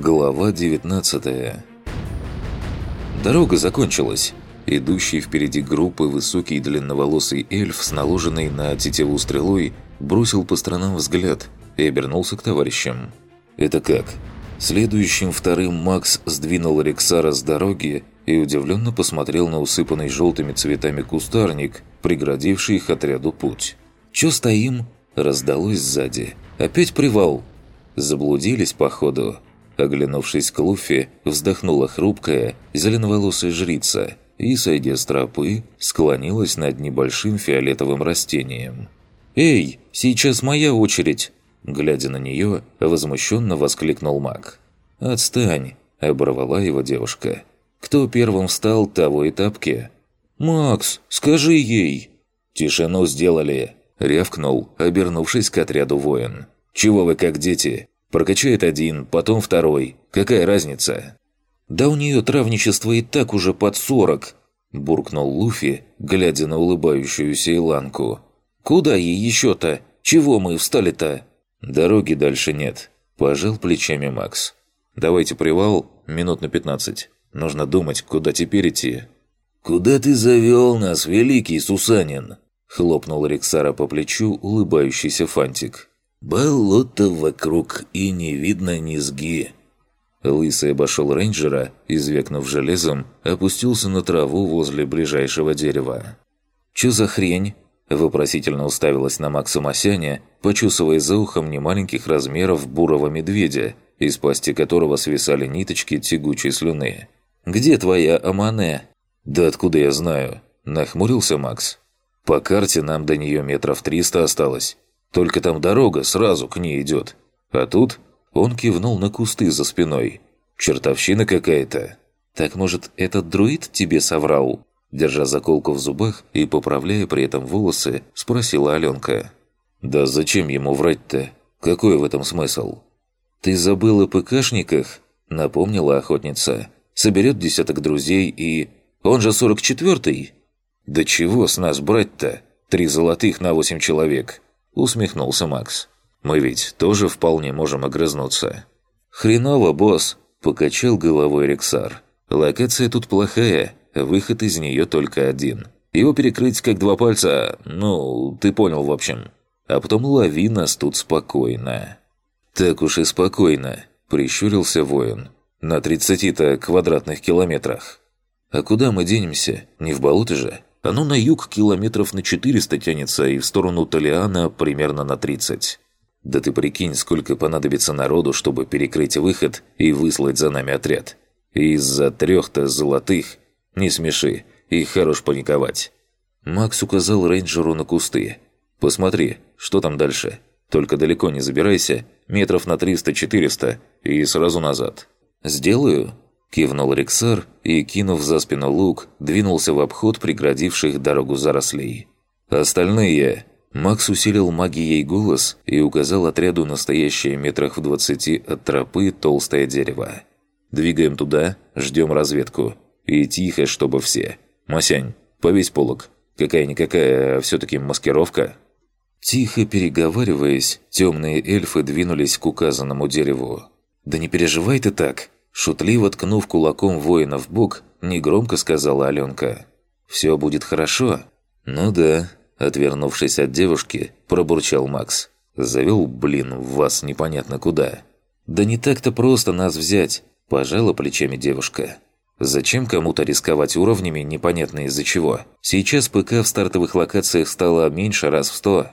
Глава 19 Дорога закончилась. Идущий впереди группы высокий длинноволосый эльф с наложенной на тетиву стрелой бросил по сторонам взгляд и обернулся к товарищам. «Это как?» Следующим вторым Макс сдвинул Рексара с дороги и удивленно посмотрел на усыпанный желтыми цветами кустарник, преградивший их отряду путь. «Чё стоим?» – раздалось сзади. «Опять привал?» Заблудились, походу. Оглянувшись к Луфи, вздохнула хрупкая, зеленоволосая жрица и, сойдя с тропы, склонилась над небольшим фиолетовым растением. «Эй, сейчас моя очередь!» Глядя на нее, возмущенно воскликнул маг. «Отстань!» – оборвала его девушка. «Кто первым встал, того и тапки!» «Макс, скажи ей!» «Тишину сделали!» – рявкнул, обернувшись к отряду воин. «Чего вы как дети? Прокачает один, потом второй. Какая разница?» «Да у нее травничество и так уже под сорок!» – буркнул Луфи, глядя на улыбающуюся Иланку. «Куда ей еще-то? Чего мы встали-то?» «Дороги дальше нет», – пожал плечами Макс. «Давайте привал, минут на пятнадцать. Нужно думать, куда теперь идти». «Куда ты завел нас, великий Сусанин?» – хлопнул Рексара по плечу улыбающийся Фантик. «Болото вокруг, и не видно низги». Лысый обошел рейнджера и, звекнув железом, опустился на траву возле ближайшего дерева. «Чё за хрень?» – вопросительно уставилась на Макса Масяня, почесывая за ухом немаленьких размеров бурого медведя, из пасти которого свисали ниточки тягучей слюны. «Где твоя Амане?» «Да откуда я знаю?» – нахмурился Макс. «По карте нам до нее метров триста осталось. Только там дорога сразу к ней идет. А тут он кивнул на кусты за спиной. Чертовщина какая-то. Так может, этот друид тебе соврал? Держа заколку в зубах и поправляя при этом волосы, спросила Аленка. «Да зачем ему врать-то? Какой в этом смысл?» «Ты забыл о ПКшниках?» – напомнила охотница. «Соберет десяток друзей и... Он же сорок четвертый?» «Да чего с нас брать-то? Три золотых на восемь человек усмехнулся Макс. «Мы ведь тоже вполне можем огрызнуться». «Хреново, босс!» – покачал головой Рексар. «Локация тут плохая, выход из нее только один. Его перекрыть как два пальца, ну, ты понял в общем. А потом лови нас тут спокойно». «Так уж и спокойно», – прищурился воин. «На тридцати-то квадратных километрах». «А куда мы денемся? Не в болото же?» Оно на юг километров на 400 тянется и в сторону Толиана примерно на 30. Да ты прикинь, сколько понадобится народу, чтобы перекрыть выход и выслать за нами отряд. Из-за трех-то золотых... Не смеши, и хорош паниковать. Макс указал рейнджеру на кусты. «Посмотри, что там дальше. Только далеко не забирайся, метров на 300-400 и сразу назад». «Сделаю», Кивнул Рексар и, кинув за спину лук, двинулся в обход преградивших дорогу зарослей. «Остальные...» Макс усилил магией голос и указал отряду настоящее метрах в двадцати от тропы толстое дерево. «Двигаем туда, ждем разведку. И тихо, чтобы все. Масянь, повесь полок. Какая-никакая, а все-таки маскировка». Тихо переговариваясь, темные эльфы двинулись к указанному дереву. «Да не переживай ты так!» Шутливо ткнув кулаком воина в бок, негромко сказала Аленка. «Все будет хорошо?» «Ну да», – отвернувшись от девушки, пробурчал Макс. «Завел, блин, вас непонятно куда». «Да не так-то просто нас взять», – пожала плечами девушка. «Зачем кому-то рисковать уровнями, непонятно из-за чего? Сейчас ПК в стартовых локациях стало меньше раз в сто».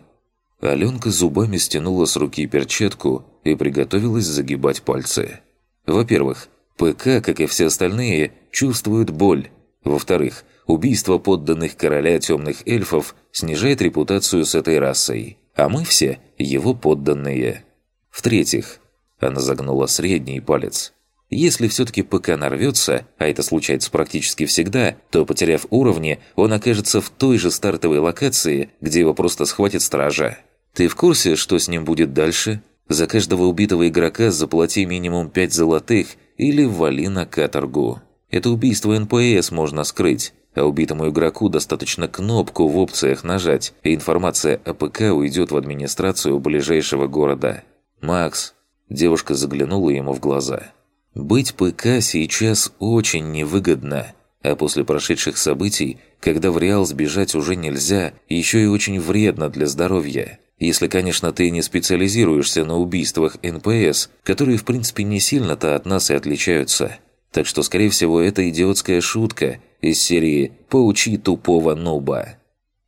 Аленка зубами стянула с руки перчатку и приготовилась загибать пальцы. Во-первых, ПК, как и все остальные, чувствует боль. Во-вторых, убийство подданных короля темных эльфов снижает репутацию с этой расой, а мы все его подданные. В-третьих, она загнула средний палец. Если все-таки ПК нарвется, а это случается практически всегда, то, потеряв уровни, он окажется в той же стартовой локации, где его просто схватит стража. Ты в курсе, что с ним будет дальше? За каждого убитого игрока заплати минимум 5 золотых или вали на каторгу. Это убийство НПС можно скрыть, а убитому игроку достаточно кнопку в опциях нажать, и информация о ПК уйдет в администрацию ближайшего города. «Макс!» Девушка заглянула ему в глаза. Быть ПК сейчас очень невыгодно, а после прошедших событий, когда в Реал сбежать уже нельзя, еще и очень вредно для здоровья. Если, конечно, ты не специализируешься на убийствах НПС, которые, в принципе, не сильно-то от нас и отличаются. Так что, скорее всего, это идиотская шутка из серии «Поучи тупого нуба».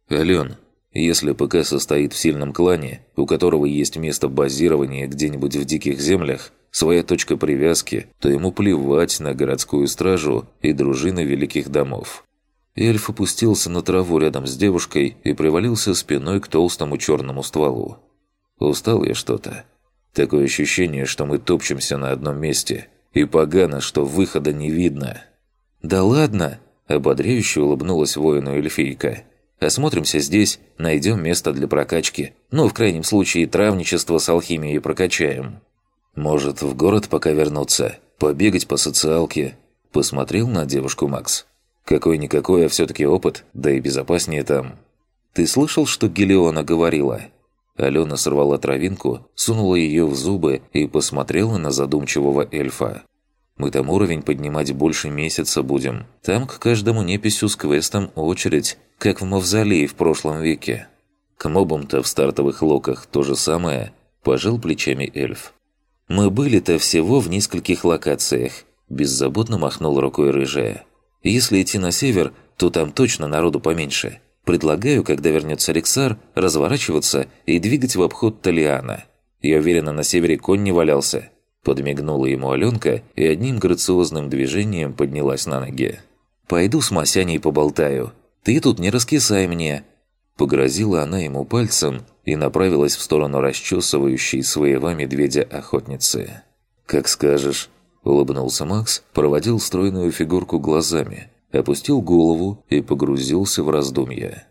«Ален, если ПК состоит в сильном клане, у которого есть место базирования где-нибудь в диких землях, своя точка привязки, то ему плевать на городскую стражу и дружины великих домов». Эльф опустился на траву рядом с девушкой и привалился спиной к толстому черному стволу. «Устал я что-то. Такое ощущение, что мы топчемся на одном месте» И погано, что выхода не видно. «Да ладно!» – ободряюще улыбнулась воину эльфийка. «Осмотримся здесь, найдем место для прокачки. Ну, в крайнем случае, травничество с алхимией прокачаем». «Может, в город пока вернуться? Побегать по социалке?» Посмотрел на девушку Макс. «Какой-никакой, а все-таки опыт, да и безопаснее там». «Ты слышал, что Гелиона говорила?» Алена сорвала травинку, сунула ее в зубы и посмотрела на задумчивого эльфа. «Мы там уровень поднимать больше месяца будем. Там к каждому неписью с квестом очередь, как в Мавзолее в прошлом веке». К мобам-то в стартовых локах то же самое, пожал плечами эльф. «Мы были-то всего в нескольких локациях», беззаботно махнул рукой рыжая. «Если идти на север, то там точно народу поменьше». Предлагаю, когда вернется Рексар, разворачиваться и двигать в обход Талиана. Я уверена, на севере конь не валялся. Подмигнула ему Аленка и одним грациозным движением поднялась на ноги. «Пойду с Масяней поболтаю. Ты тут не раскисай мне!» Погрозила она ему пальцем и направилась в сторону расчесывающей своего медведя-охотницы. «Как скажешь», — улыбнулся Макс, проводил стройную фигурку глазами – опустил голову и погрузился в раздумья.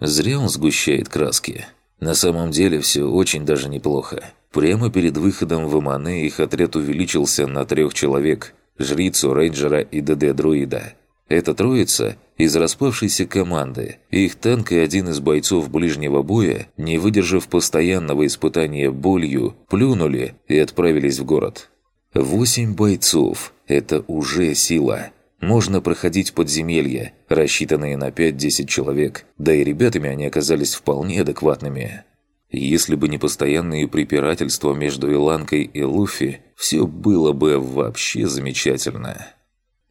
Зря он сгущает краски. На самом деле все очень даже неплохо. Прямо перед выходом в Эмане их отряд увеличился на трех человек – жрицу, рейнджера и ДД-друида. Эта троица из распавшейся команды, их танк и один из бойцов ближнего боя, не выдержав постоянного испытания болью, плюнули и отправились в город. Восемь бойцов – это уже сила – можно проходить подземелья, рассчитанные на 5-10 человек, да и ребятами они оказались вполне адекватными. Если бы не постоянные препирательства между Иланкой и Луфи, все было бы вообще замечательно.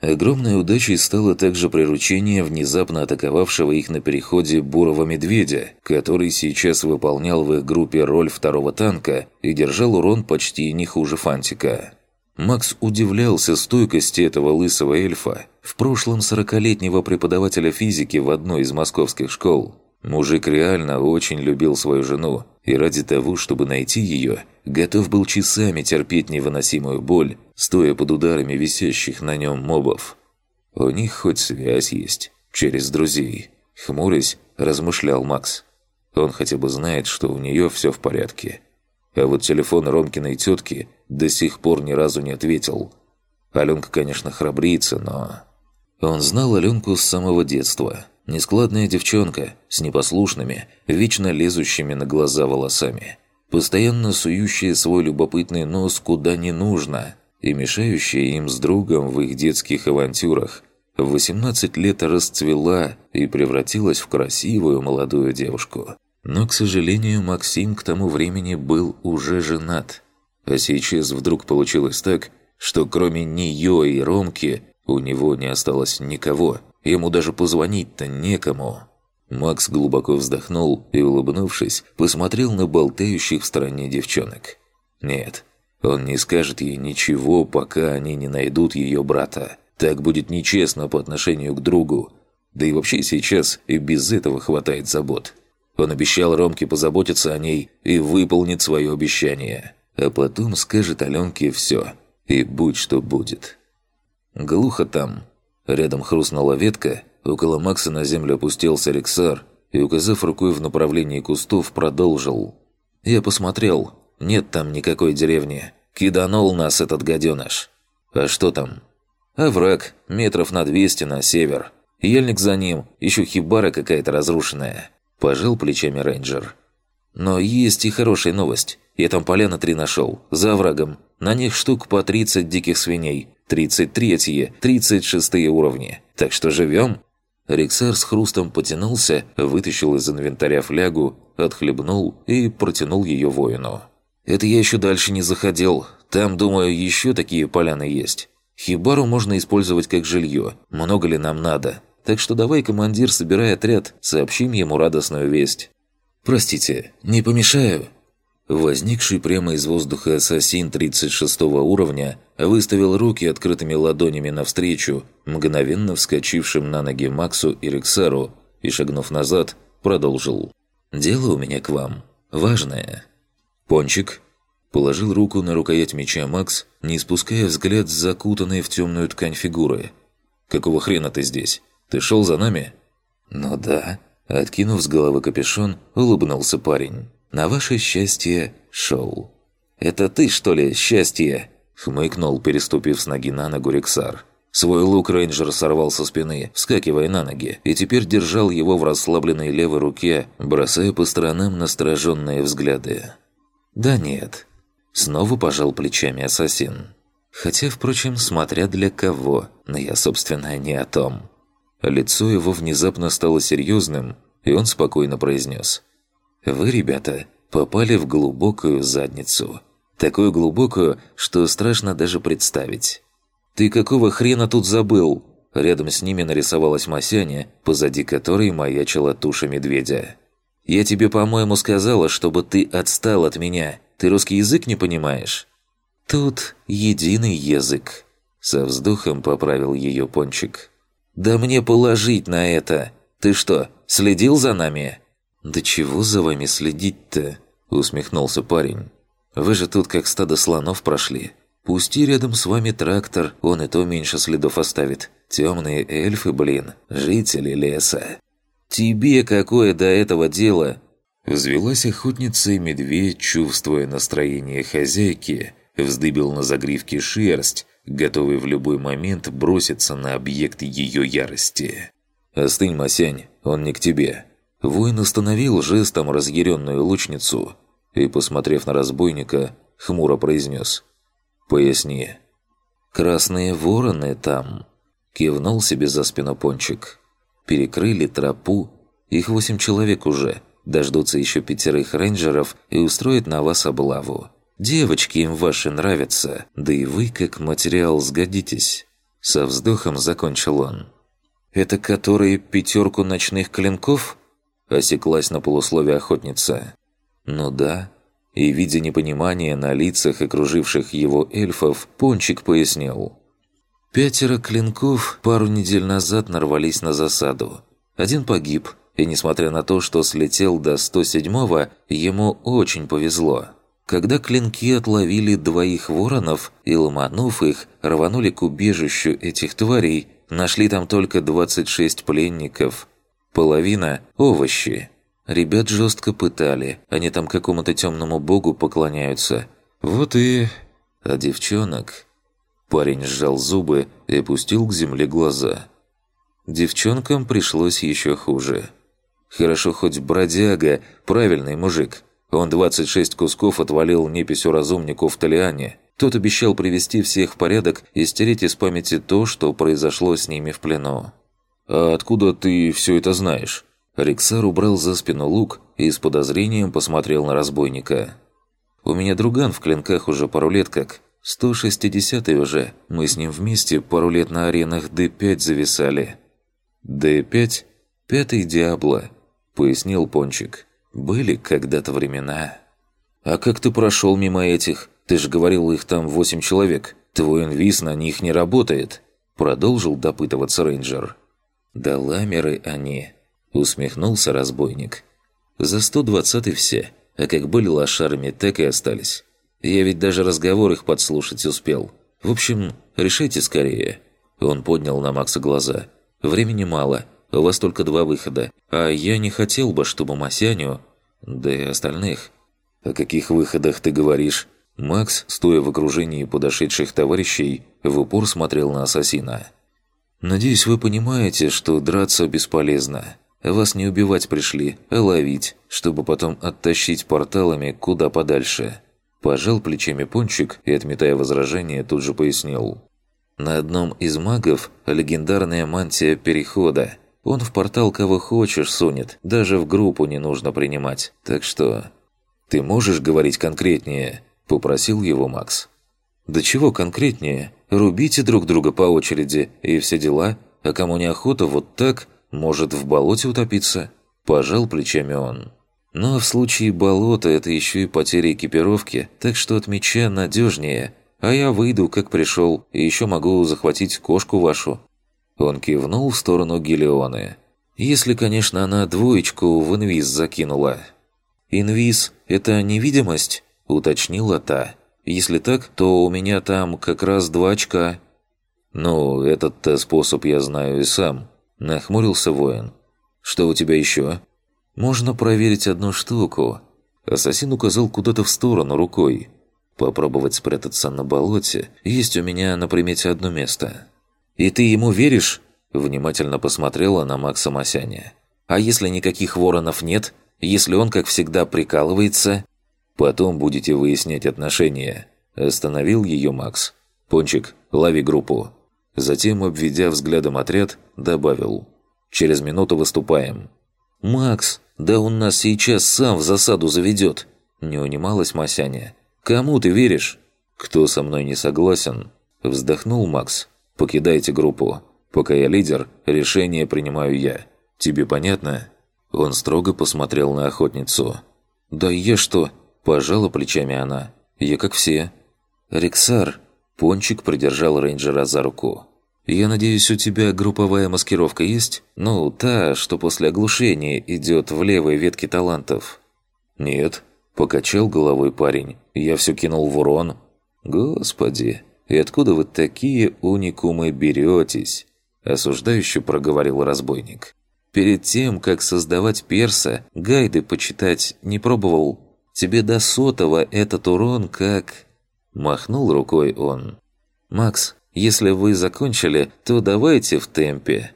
Огромной удачей стало также приручение внезапно атаковавшего их на переходе бурого медведя, который сейчас выполнял в их группе роль второго танка и держал урон почти не хуже Фантика. Макс удивлялся стойкости этого лысого эльфа, в прошлом сорокалетнего преподавателя физики в одной из московских школ. Мужик реально очень любил свою жену, и ради того, чтобы найти ее, готов был часами терпеть невыносимую боль, стоя под ударами висящих на нем мобов. У них хоть связь есть, через друзей. Хмурясь, размышлял Макс. Он хотя бы знает, что у нее все в порядке. А вот телефон Ромкиной тетки до сих пор ни разу не ответил. Аленка, конечно, храбрится, но... Он знал Аленку с самого детства. Нескладная девчонка, с непослушными, вечно лезущими на глаза волосами. Постоянно сующая свой любопытный нос куда не нужно и мешающая им с другом в их детских авантюрах. В 18 лет расцвела и превратилась в красивую молодую девушку. Но, к сожалению, Максим к тому времени был уже женат – а сейчас вдруг получилось так, что кроме нее и Ромки у него не осталось никого. Ему даже позвонить-то некому. Макс глубоко вздохнул и, улыбнувшись, посмотрел на болтающих в стороне девчонок. Нет, он не скажет ей ничего, пока они не найдут ее брата. Так будет нечестно по отношению к другу. Да и вообще сейчас и без этого хватает забот. Он обещал Ромке позаботиться о ней и выполнит свое обещание а потом скажет Аленке все, и будь что будет. Глухо там. Рядом хрустнула ветка, около Макса на землю опустился Рексар и, указав рукой в направлении кустов, продолжил. «Я посмотрел. Нет там никакой деревни. Киданул нас этот гаденыш. А что там?» «А враг. Метров на двести на север. Ельник за ним. Еще хибара какая-то разрушенная». Пожал плечами рейнджер. «Но есть и хорошая новость. Я там поляна три нашел, за оврагом. На них штук по 30 диких свиней. 33-е, 36-е уровни. Так что живем?» Рексар с хрустом потянулся, вытащил из инвентаря флягу, отхлебнул и протянул ее воину. «Это я еще дальше не заходил. Там, думаю, еще такие поляны есть. Хибару можно использовать как жилье. Много ли нам надо? Так что давай, командир, собирай отряд, сообщим ему радостную весть». «Простите, не помешаю?» Возникший прямо из воздуха ассасин 36 уровня выставил руки открытыми ладонями навстречу, мгновенно вскочившим на ноги Максу и Рексару, и, шагнув назад, продолжил. «Дело у меня к вам. Важное». «Пончик?» Положил руку на рукоять меча Макс, не спуская взгляд с закутанной в темную ткань фигуры. «Какого хрена ты здесь? Ты шел за нами?» «Ну да». Откинув с головы капюшон, улыбнулся парень. На ваше счастье, шел». «Это ты, что ли, счастье?» – хмыкнул, переступив с ноги на ногу Рексар. Свой лук рейнджер сорвал со спины, вскакивая на ноги, и теперь держал его в расслабленной левой руке, бросая по сторонам настороженные взгляды. «Да нет». Снова пожал плечами ассасин. Хотя, впрочем, смотря для кого, но я, собственно, не о том. Лицо его внезапно стало серьезным, и он спокойно произнес. Вы, ребята, попали в глубокую задницу. Такую глубокую, что страшно даже представить. «Ты какого хрена тут забыл?» Рядом с ними нарисовалась Масяня, позади которой маячила туша медведя. «Я тебе, по-моему, сказала, чтобы ты отстал от меня. Ты русский язык не понимаешь?» «Тут единый язык», — со вздохом поправил ее Пончик. «Да мне положить на это! Ты что, следил за нами?» «Да чего за вами следить-то?» – усмехнулся парень. «Вы же тут как стадо слонов прошли. Пусти рядом с вами трактор, он и то меньше следов оставит. Темные эльфы, блин, жители леса». «Тебе какое до этого дело?» Взвелась охотница и медведь, чувствуя настроение хозяйки, вздыбил на загривке шерсть, готовый в любой момент броситься на объект ее ярости. «Остынь, Масянь, он не к тебе. Воин остановил жестом разъяренную лучницу и, посмотрев на разбойника, хмуро произнес «Поясни». «Красные вороны там», – кивнул себе за спину Пончик. «Перекрыли тропу. Их восемь человек уже. Дождутся еще пятерых рейнджеров и устроят на вас облаву. Девочки им ваши нравятся, да и вы как материал сгодитесь». Со вздохом закончил он. «Это которые пятерку ночных клинков?» Осеклась на полусловие охотница. «Ну да». И, видя непонимание на лицах окруживших его эльфов, Пончик пояснил. Пятеро клинков пару недель назад нарвались на засаду. Один погиб, и несмотря на то, что слетел до 107-го, ему очень повезло. Когда клинки отловили двоих воронов и, ломанув их, рванули к убежищу этих тварей, нашли там только 26 пленников – Половина – овощи. Ребят жестко пытали, они там какому-то темному богу поклоняются. Вот и... А девчонок... Парень сжал зубы и опустил к земле глаза. Девчонкам пришлось еще хуже. Хорошо хоть бродяга, правильный мужик. Он 26 кусков отвалил неписью разумнику в Талиане. Тот обещал привести всех в порядок и стереть из памяти то, что произошло с ними в плену. «А откуда ты все это знаешь?» Риксар убрал за спину лук и с подозрением посмотрел на разбойника. «У меня друган в клинках уже пару лет как. 160-й уже. Мы с ним вместе пару лет на аренах D5 зависали». «D5? Пятый Диабло», — пояснил Пончик. «Были когда-то времена». «А как ты прошел мимо этих? Ты же говорил, их там восемь человек. Твой инвиз на них не работает», — продолжил допытываться рейнджер. «Да ламеры они!» – усмехнулся разбойник. «За 120 все, а как были лошарами, так и остались. Я ведь даже разговор их подслушать успел. В общем, решайте скорее». Он поднял на Макса глаза. «Времени мало, у вас только два выхода, а я не хотел бы, чтобы Масяню, да и остальных...» «О каких выходах ты говоришь?» Макс, стоя в окружении подошедших товарищей, в упор смотрел на ассасина. Надеюсь, вы понимаете, что драться бесполезно. Вас не убивать пришли, а ловить, чтобы потом оттащить порталами куда подальше. Пожал плечами Пончик и, отметая возражение, тут же пояснил. На одном из магов легендарная мантия Перехода. Он в портал кого хочешь сунет, даже в группу не нужно принимать. Так что... «Ты можешь говорить конкретнее?» – попросил его Макс. «Да чего конкретнее? Рубите друг друга по очереди и все дела, а кому неохота вот так, может в болоте утопиться?» Пожал плечами он. «Ну а в случае болота это еще и потеря экипировки, так что от меча надежнее, а я выйду, как пришел, и еще могу захватить кошку вашу». Он кивнул в сторону Гелионы. «Если, конечно, она двоечку в инвиз закинула». «Инвиз – это невидимость?» – уточнила та. «Если так, то у меня там как раз два очка». «Ну, этот-то способ я знаю и сам», – нахмурился воин. «Что у тебя еще?» «Можно проверить одну штуку». Ассасин указал куда-то в сторону рукой. «Попробовать спрятаться на болоте. Есть у меня на примете одно место». «И ты ему веришь?» Внимательно посмотрела на Макса Масяня. «А если никаких воронов нет?» Если он, как всегда, прикалывается, потом будете выяснять отношения. Остановил ее Макс. «Пончик, лови группу». Затем, обведя взглядом отряд, добавил. «Через минуту выступаем». «Макс, да он нас сейчас сам в засаду заведет!» Не унималась Масяня. «Кому ты веришь?» «Кто со мной не согласен?» Вздохнул Макс. «Покидайте группу. Пока я лидер, решение принимаю я. Тебе понятно?» Он строго посмотрел на охотницу. «Да я что?» – пожала плечами она. «Я как все». «Рексар!» – Пончик придержал рейнджера за руку. «Я надеюсь, у тебя групповая маскировка есть? Ну, та, что после оглушения идет в левой ветке талантов». «Нет», – покачал головой парень. «Я все кинул в урон». «Господи, и откуда вы такие уникумы беретесь?» – осуждающе проговорил разбойник. Перед тем, как создавать перса, гайды почитать не пробовал. Тебе до сотого этот урон как...» Махнул рукой он. «Макс, если вы закончили, то давайте в темпе».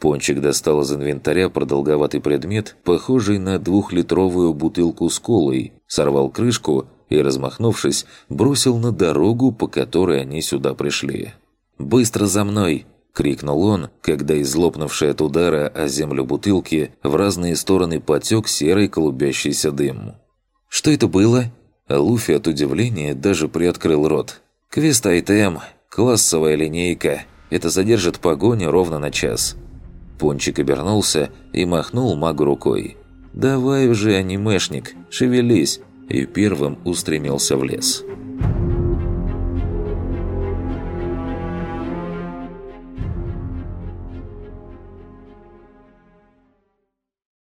Пончик достал из инвентаря продолговатый предмет, похожий на двухлитровую бутылку с колой, сорвал крышку и, размахнувшись, бросил на дорогу, по которой они сюда пришли. «Быстро за мной!» – крикнул он, когда из лопнувшей от удара о землю бутылки в разные стороны потек серый клубящийся дым. «Что это было?» Луфи от удивления даже приоткрыл рот. «Квест-айтем. Классовая линейка. Это задержит погоню ровно на час». Пончик обернулся и махнул магу рукой. «Давай уже, анимешник, шевелись!» и первым устремился в лес. «Давай!»